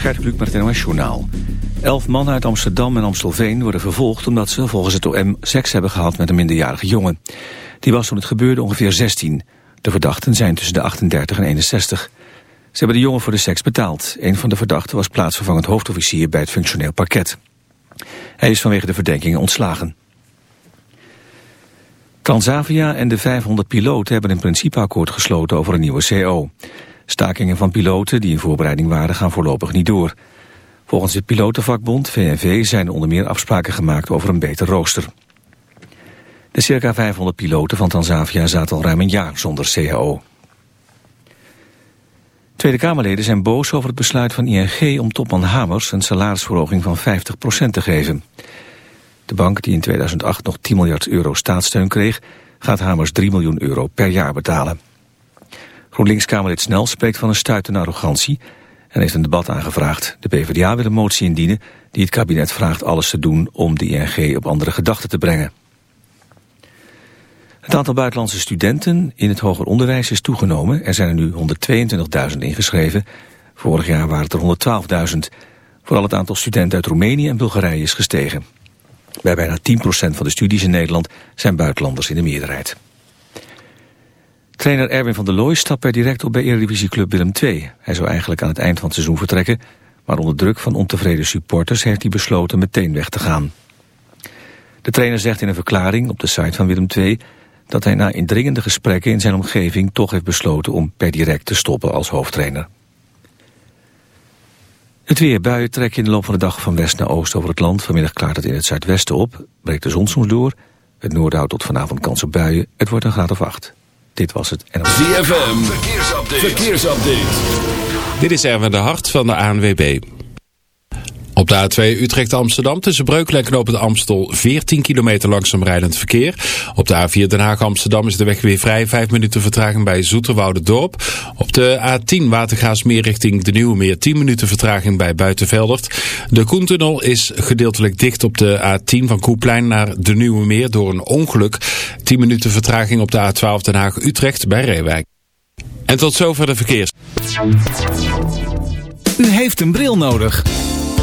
Gert Kluk met het NOS Journaal. Elf mannen uit Amsterdam en Amstelveen worden vervolgd... omdat ze volgens het OM seks hebben gehad met een minderjarige jongen. Die was toen het gebeurde ongeveer 16. De verdachten zijn tussen de 38 en 61. Ze hebben de jongen voor de seks betaald. Een van de verdachten was plaatsvervangend hoofdofficier bij het functioneel parket. Hij is vanwege de verdenkingen ontslagen. Transavia en de 500 piloten hebben een principeakkoord gesloten over een nieuwe CO. Stakingen van piloten die in voorbereiding waren gaan voorlopig niet door. Volgens het pilotenvakbond VNV zijn er onder meer afspraken gemaakt over een beter rooster. De circa 500 piloten van Transavia zaten al ruim een jaar zonder CAO. Tweede Kamerleden zijn boos over het besluit van ING om topman Hamers een salarisverhoging van 50% te geven. De bank, die in 2008 nog 10 miljard euro staatssteun kreeg, gaat Hamers 3 miljoen euro per jaar betalen. GroenLinks-Kamerlid Snel spreekt van een stuitende arrogantie en heeft een debat aangevraagd. De PvdA wil een motie indienen die het kabinet vraagt alles te doen om de ING op andere gedachten te brengen. Het aantal buitenlandse studenten in het hoger onderwijs is toegenomen. Er zijn er nu 122.000 ingeschreven. Vorig jaar waren het er 112.000. Vooral het aantal studenten uit Roemenië en Bulgarije is gestegen. Bij bijna 10% van de studies in Nederland zijn buitenlanders in de meerderheid. Trainer Erwin van der Looy stapt per direct op bij Eredivisieclub Willem II. Hij zou eigenlijk aan het eind van het seizoen vertrekken... maar onder druk van ontevreden supporters heeft hij besloten meteen weg te gaan. De trainer zegt in een verklaring op de site van Willem II... dat hij na indringende gesprekken in zijn omgeving toch heeft besloten... om per direct te stoppen als hoofdtrainer. Het weer buien trekken in de loop van de dag van west naar oost over het land. Vanmiddag klaart het in het zuidwesten op, breekt de zon soms door. Het noorden houdt tot vanavond kans op buien. Het wordt een graad of acht. Dit was het. En ZFM, verkeersupdate. verkeersupdate. Dit is Erwin de Hart van de ANWB. Op de A2 Utrecht-Amsterdam tussen Breukelen en Knopen de Amstel 14 kilometer langzaam rijdend verkeer. Op de A4 Den Haag-Amsterdam is de weg weer vrij. 5 minuten vertraging bij Dorp. Op de A10 Watergaasmeer richting de Nieuwe Meer 10 minuten vertraging bij Buitenveldert. De Koentunnel is gedeeltelijk dicht op de A10 van Koeplein naar de Nieuwe Meer door een ongeluk. 10 minuten vertraging op de A12 Den Haag-Utrecht bij Reewijk. En tot zover de verkeers. U heeft een bril nodig.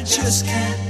I just can't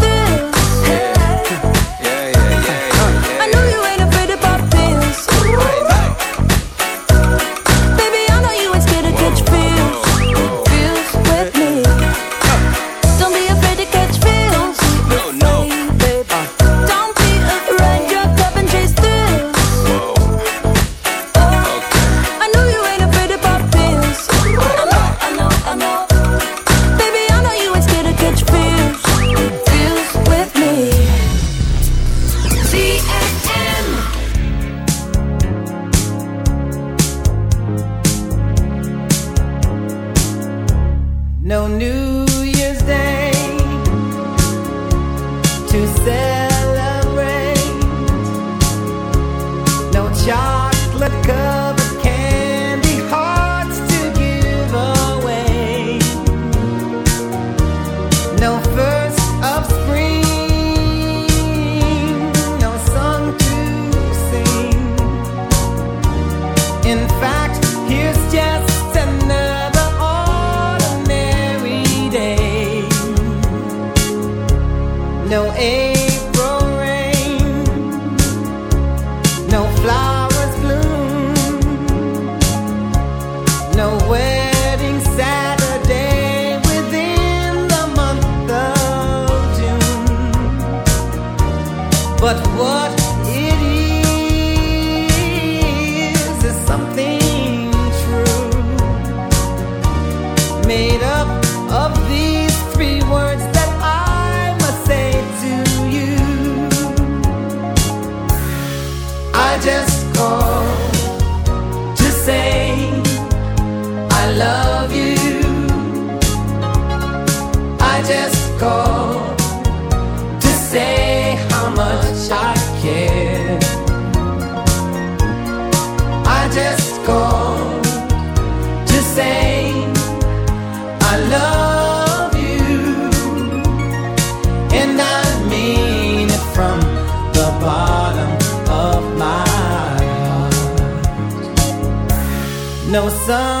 sun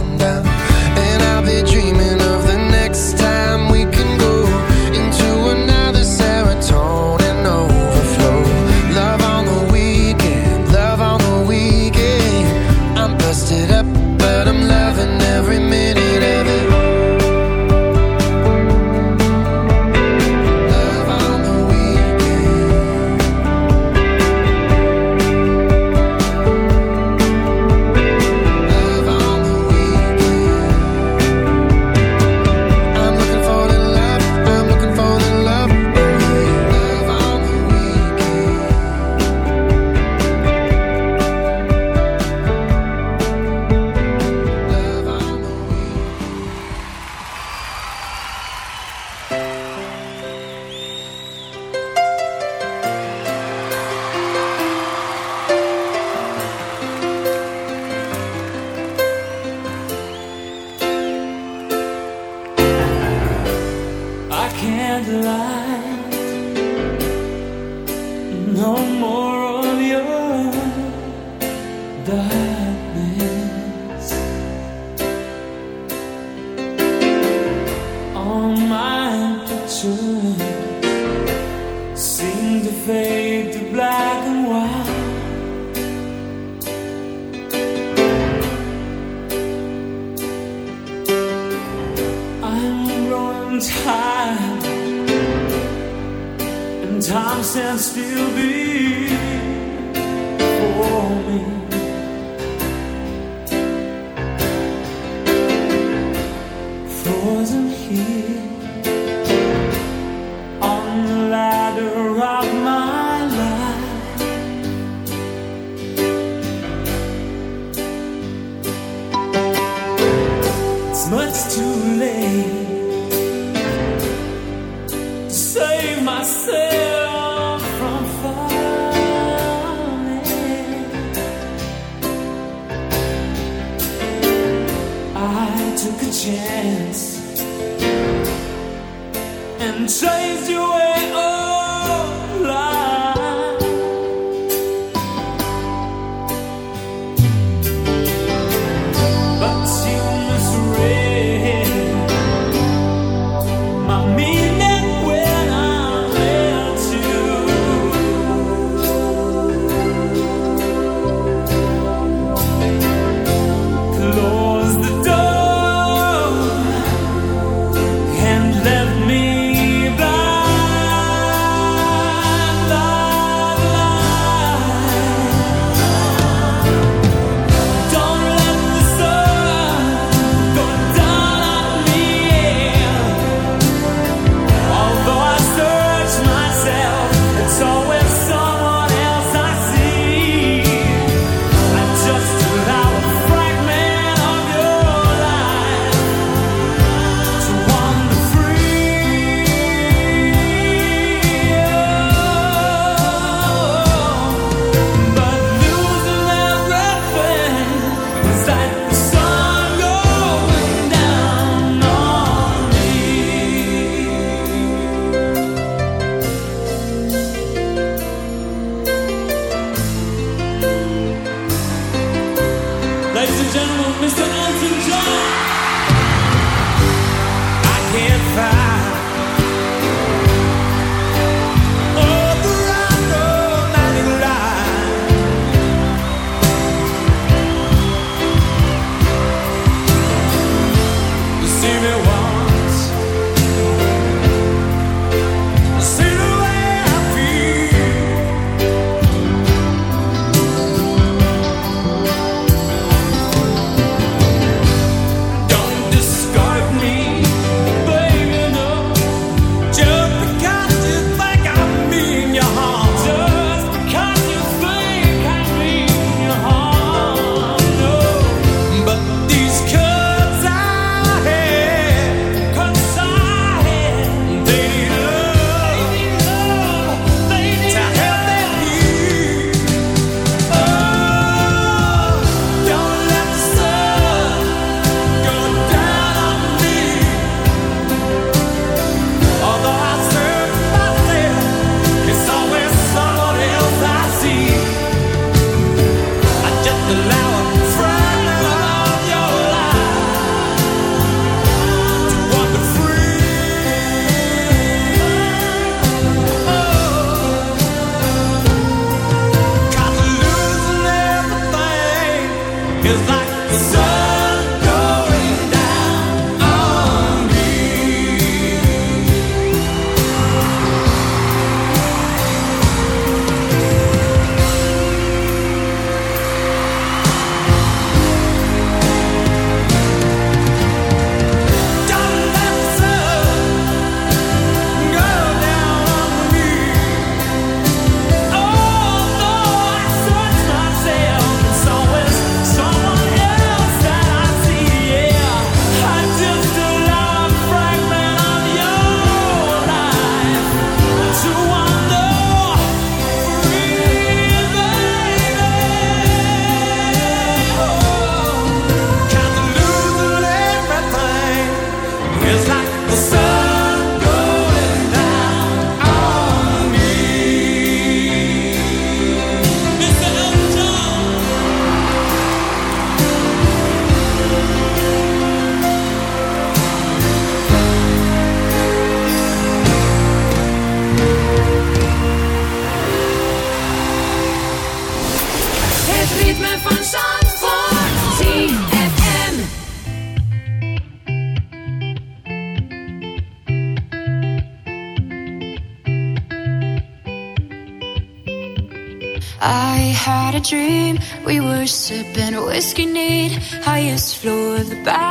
time and time stands still before me. Frozen here. sipping a whiskey need highest floor of the bar